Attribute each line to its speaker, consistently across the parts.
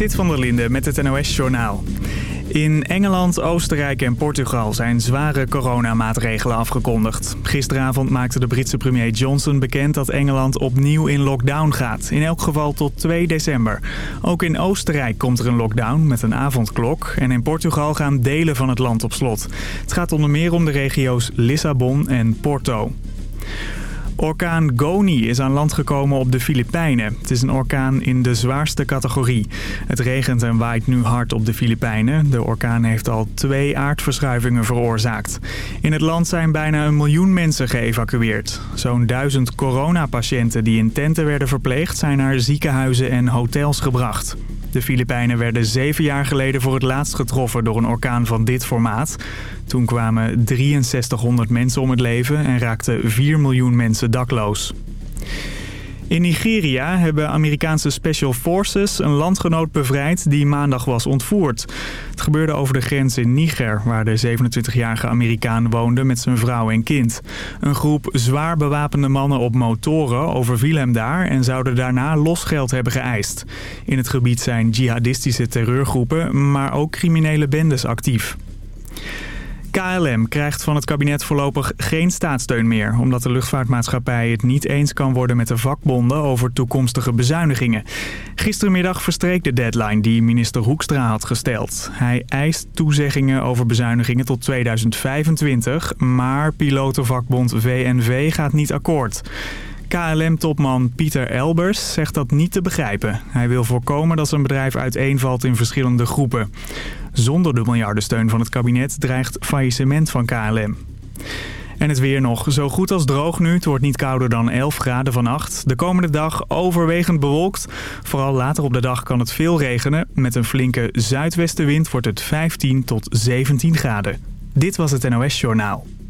Speaker 1: Zit van der Linde met het NOS-journaal. In Engeland, Oostenrijk en Portugal zijn zware coronamaatregelen afgekondigd. Gisteravond maakte de Britse premier Johnson bekend dat Engeland opnieuw in lockdown gaat. In elk geval tot 2 december. Ook in Oostenrijk komt er een lockdown met een avondklok. En in Portugal gaan delen van het land op slot. Het gaat onder meer om de regio's Lissabon en Porto. Orkaan Goni is aan land gekomen op de Filipijnen. Het is een orkaan in de zwaarste categorie. Het regent en waait nu hard op de Filipijnen. De orkaan heeft al twee aardverschuivingen veroorzaakt. In het land zijn bijna een miljoen mensen geëvacueerd. Zo'n duizend coronapatiënten die in tenten werden verpleegd... zijn naar ziekenhuizen en hotels gebracht. De Filipijnen werden zeven jaar geleden voor het laatst getroffen door een orkaan van dit formaat. Toen kwamen 6300 mensen om het leven en raakten 4 miljoen mensen dakloos. In Nigeria hebben Amerikaanse Special Forces een landgenoot bevrijd die maandag was ontvoerd. Het gebeurde over de grens in Niger, waar de 27-jarige Amerikaan woonde met zijn vrouw en kind. Een groep zwaar bewapende mannen op motoren overviel hem daar en zouden daarna losgeld hebben geëist. In het gebied zijn jihadistische terreurgroepen, maar ook criminele bendes actief. KLM krijgt van het kabinet voorlopig geen staatssteun meer... omdat de luchtvaartmaatschappij het niet eens kan worden met de vakbonden over toekomstige bezuinigingen. Gistermiddag verstreek de deadline die minister Hoekstra had gesteld. Hij eist toezeggingen over bezuinigingen tot 2025, maar pilotenvakbond VNV gaat niet akkoord. KLM-topman Pieter Elbers zegt dat niet te begrijpen. Hij wil voorkomen dat zijn bedrijf uiteenvalt in verschillende groepen. Zonder de miljardensteun van het kabinet dreigt faillissement van KLM. En het weer nog zo goed als droog nu. Het wordt niet kouder dan 11 graden vannacht. De komende dag overwegend bewolkt. Vooral later op de dag kan het veel regenen. Met een flinke zuidwestenwind wordt het 15 tot 17 graden. Dit was het NOS Journaal.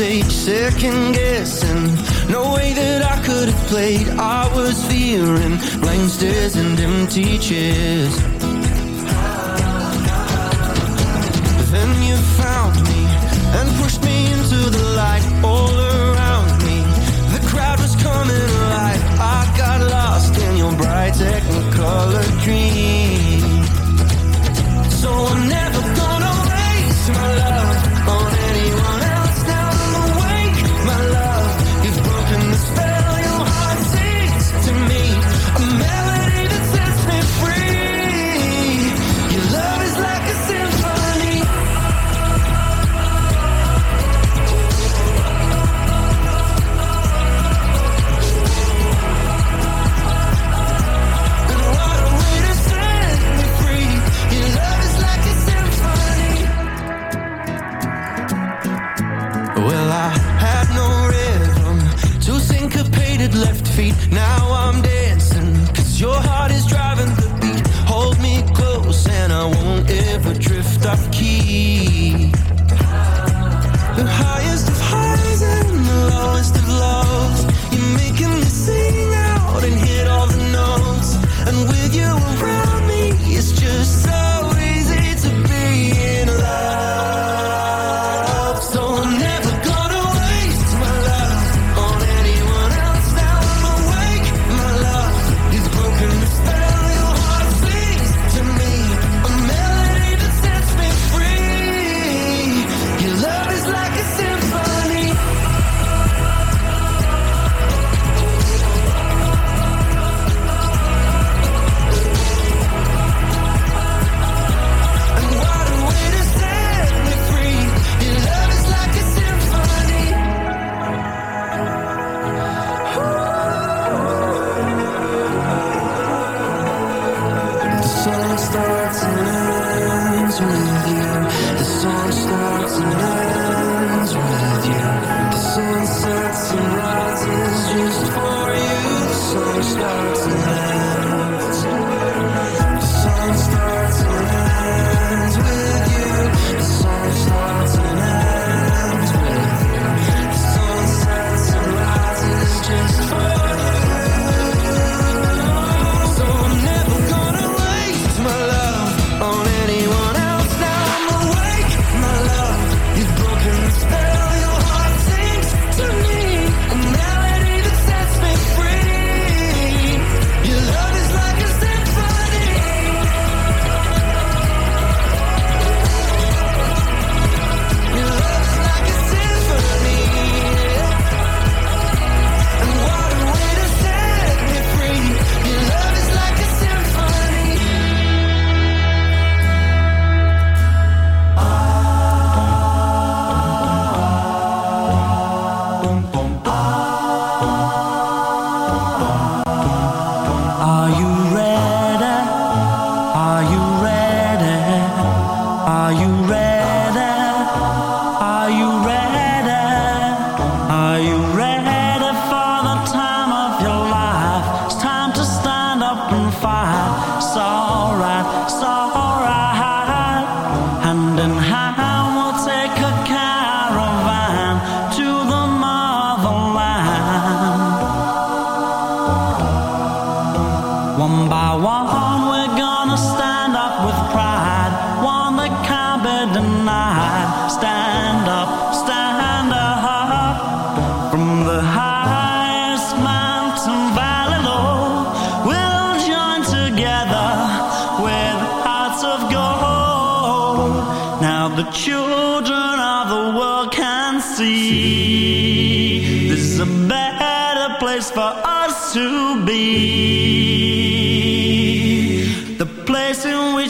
Speaker 2: mistake, second guessing. No way that I could have played. I was fearing blank stares and empty chairs.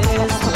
Speaker 3: vez.